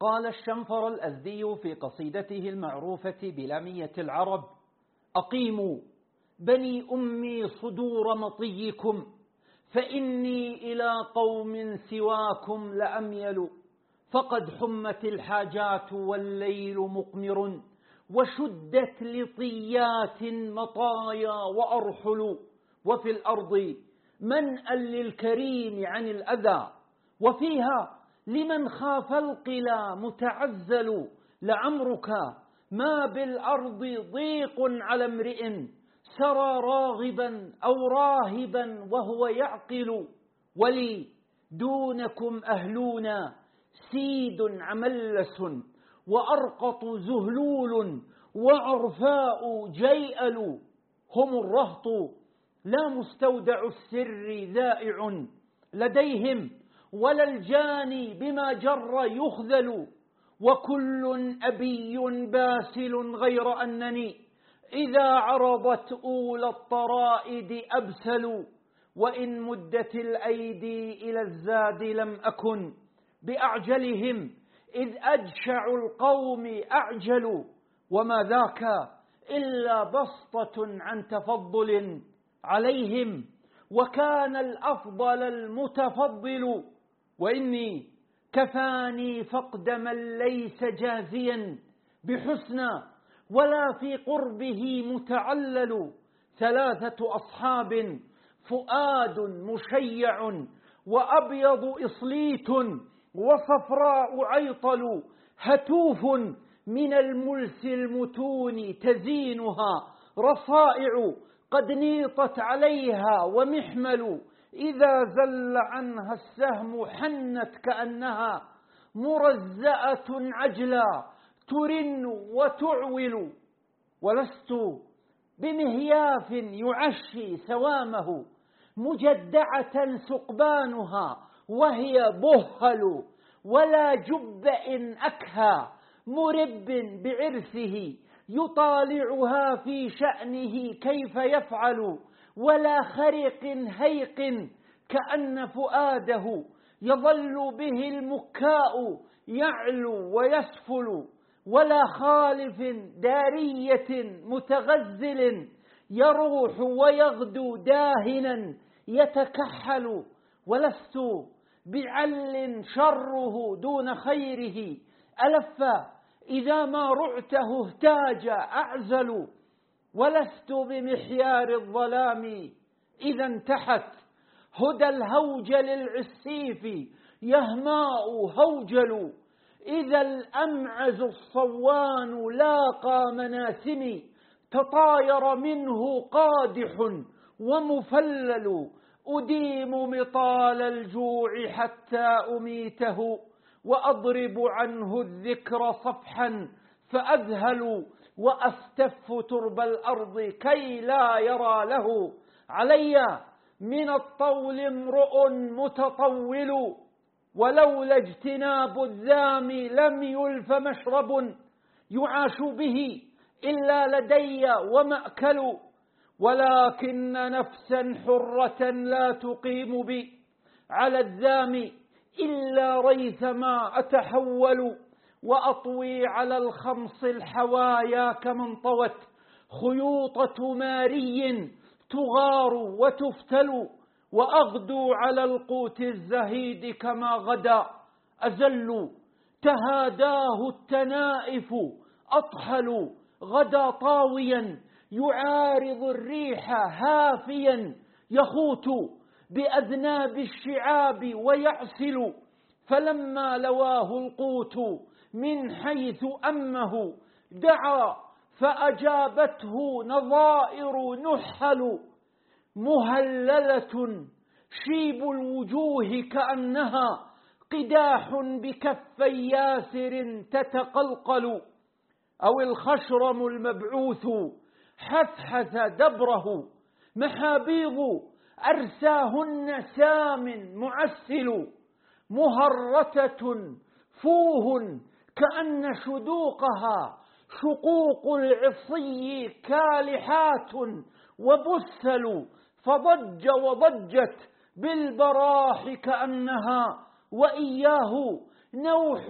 قال الشنفر الأزدي في قصيدته المعروفة بلامية العرب أقيموا بني أمي صدور مطيكم فإني إلى قوم سواكم لأميل فقد حمت الحاجات والليل مقمر وشدت لطيات مطايا وأرحل وفي الأرض منأ للكريم عن الأذى وفيها لمن خاف القلا متعزل لعمرك ما بالأرض ضيق على امرئ سرى راغبا أو راهبا وهو يعقل ولي دونكم أهلون سيد عملس وأرقط زهلول وعرفاء جيئل هم الرهط لا مستودع السر ذائع لديهم ولا الجاني بما جر يخذل. وكل أبي باسل غير أنني. إذا عرضت أولى الطرائد أبسل. وإن مدت الأيدي إلى الزاد لم أكن. بأعجلهم إذ أجشع القوم أعجل. وما ذاك إلا بسطة عن تفضل عليهم. وكان الأفضل المتفضل. وإني كفاني فقد من ليس جازيا بحسنى ولا في قربه متعلل ثلاثة أصحاب فؤاد مشيع وأبيض إصليت وصفراء عيطل هتوف من الملس المتون تزينها رصائع قد نيطت عليها ومحمل إذا زل عنها السهم حنت كأنها مرزأة عجلا ترن وتعول ولست بمهياف يعشي سوامه مجدعة سقبانها وهي بهل ولا جبأ أكهى مرب بعرسه يطالعها في شأنه كيف يفعل ولا خرق هيق كأن فؤاده يظل به المكاء يعلو ويسفل ولا خالف دارية متغزل يروح ويغدو داهنا يتكحل ولست بعل شره دون خيره ألف إذا ما رعته اهتاج أعزل. ولست بمحيار الظلام. إذا انتحت هدى الهوج للعسيف يهماء هوجل. إذا الأمعز الصوان لاقى مناسمي تطاير منه قادح ومفلل. أديم مطال الجوع حتى أميته وأضرب عنه الذكر صفحا فأذهل. وأستف ترب الأرض كي لا يرى له. علي من الطول امرؤ متطول ولولا اجتناب الذام لم يلف مشرب يعاش به إلا لدي ومأكل ولكن نفسا حرة لا تقيم بي. على الذام إلا ريثما أتحول. وأطوي على الخمص الحوايا كمن طوت. خيوطة ماري تغار وتفتل وأغدو على القوت الزهيد كما غدا. أزل تهاداه التنائف أطحل غدا طاويا. يعارض الريح هافيا يخوت بأذناب الشعاب ويعسل. فلما لواه القوت من حيث أمه دعا فأجابته نظائر نحل مهللة شيب الوجوه كأنها قداح بكفي ياسر تتقلقل أو الخشرم المبعوث حثحث دبره محابيض أرساهن سام معسل مهرتة فوه كأن شدوقها شقوق العصي كالحات وبسل فضج وضجت بالبراح كأنها وإياه نوح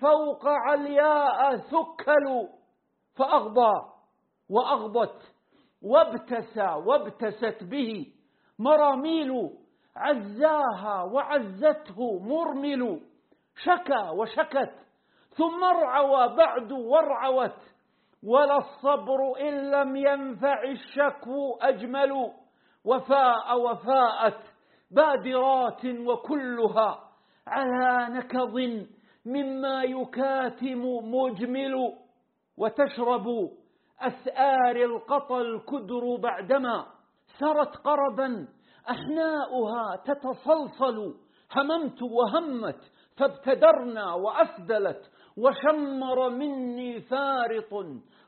فوق علياء ثكل فأغضى وأغضت وابتسى وابتست به مراميل عزاها وعزته مرمل شكى وشكت ثم ارعوى بعد وارعوت ولا الصبر إن لم ينفع الشكو أجمل وفاء وفاءت بادرات وكلها على نكض مما يكاتم مجمل وتشرب أسآر القطى الكدر بعدما سرت قربا أحناؤها تتصلصل هممت وهمت فابتدرنا وأسدلت وشمر مني فارط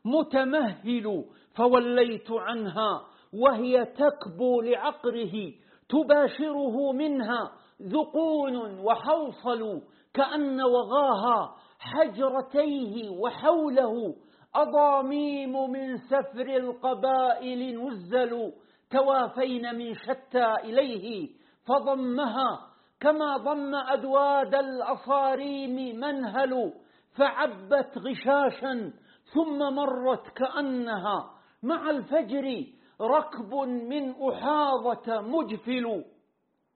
متمهل فوليت عنها وهي تكبو لعقره تباشره منها ذقون وحوصل كأن وغاها حجرتيه وحوله أضاميم من سفر القبائل نزلوا توافين من شتى إليه فضمها كما ضم أدواد الأصاريم منهل فعبت غشاشا ثم مرت كأنها مع الفجر ركب من أحاضة مجفل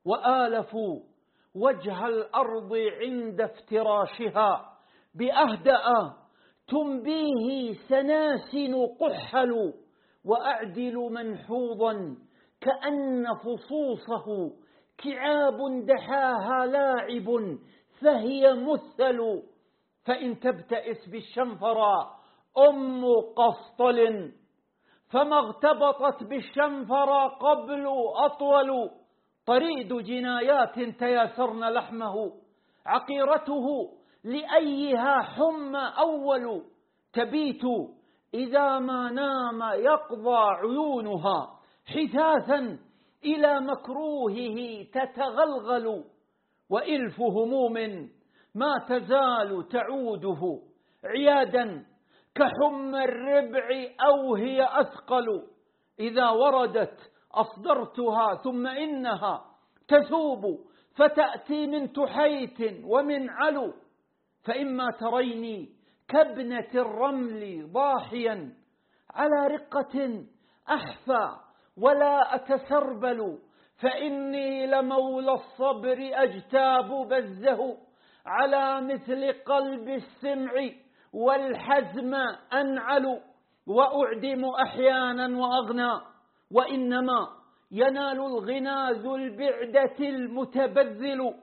وآلفوا وجه الأرض عند افتراشها بأهدأ تنبيه سناسن قحل وأعدل منحوظا كأن فصوصه كعاب دحاها لاعب فهي مثل فإن تبتئس بالشنفرا أم قسطل فما اغتبطت بالشنفرا قبل أطول طريد جنايات تياسرن لحمه عقيرته لأيها حم أول تبيت إذا ما نام يقضى عيونها حثاثا إلى مكروهه تتغلغل وإلف هموم ما تزال تعوده عيادا كحم الربع أو هي أثقل. إذا وردت أصدرتها ثم إنها تثوب فتأتي من تحيت ومن علو. فإما تريني كابنة الرمل ضاحيا على رقة أحفى ولا أتسربل. فإني لمولى الصبر أجتاب بزه. على مثل قلب السمع والحزم أنعل وأعدم أحيانا وأغنى وإنما ينال الغنى ذو البعدة المتبذل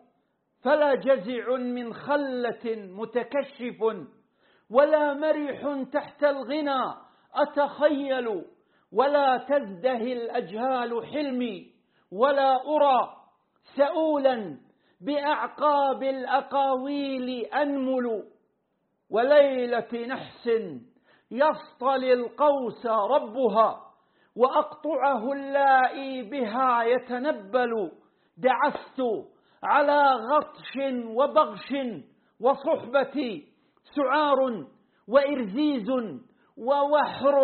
فلا جزع من خلة متكشف ولا مرح تحت الغنى أتخيل ولا تزدهي الأجهال حلمي ولا أرى سؤولا بأعقاب الأقاويل أنمل وليلة نحس يصطلي القوس ربها وأقطعه اللائي بها يتنبل دعست على غطش وبغش وصحبتي سعار وإرزيز ووحر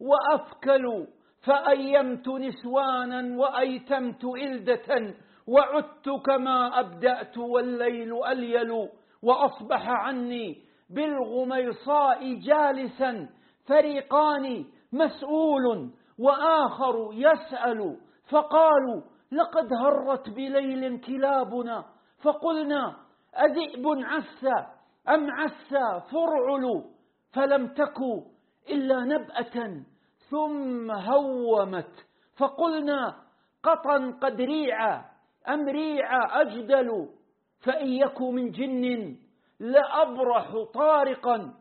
وأفكل فأيمت نسوانا وأيتمت إلدة وعدت كما أبدأت والليل أليل وأصبح عني بالغميصاء جالسا فريقان مسؤول وآخر يسأل. فقالوا لقد هرت بليل كلابنا. فقلنا أذئب عس أم عس فرعل؟ فلم تكو إلا نبأة ثم هومت. فقلنا قطا قد ريع أم ريع أجدل فإن يك من جن لأبرح طارقا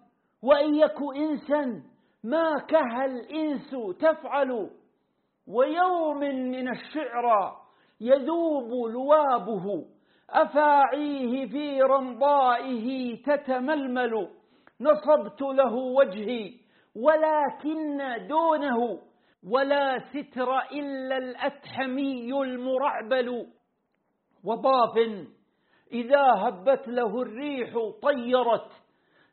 وإن يك إنسا ما كه الإنس تفعل. ويوم من الشعرى يذوب لوابه أفاعيه في رمضائه تتململ. نصبت له وجهي ولكن دونه ولا ستر إلا الأتحمي المرعبل. وضاف إذا هبت له الريح طيرت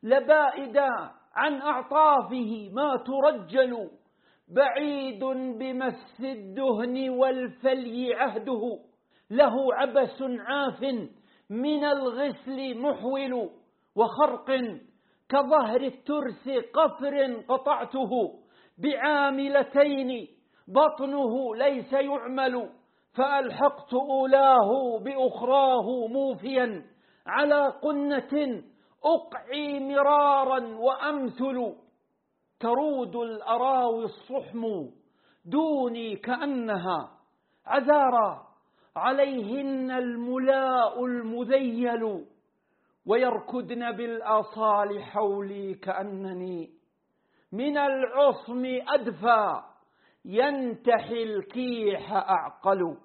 لبائدا عن أعطافه ما ترجل بعيد بمس الدهن والفلي عهده له عبس عاف من الغسل محول وخرق كظهر الترس قفر قطعته بعاملتين بطنه ليس يعمل فألحقت أولاه بأخراه موفيا على قنة أقعي مرارا وأمثل ترود الأراوي الصحم دوني كأنها عذارى عليهن الملاء المذيل ويركدن بالآصال حولي كأنني من العصم أدفى ينتحي الكيح أعقل.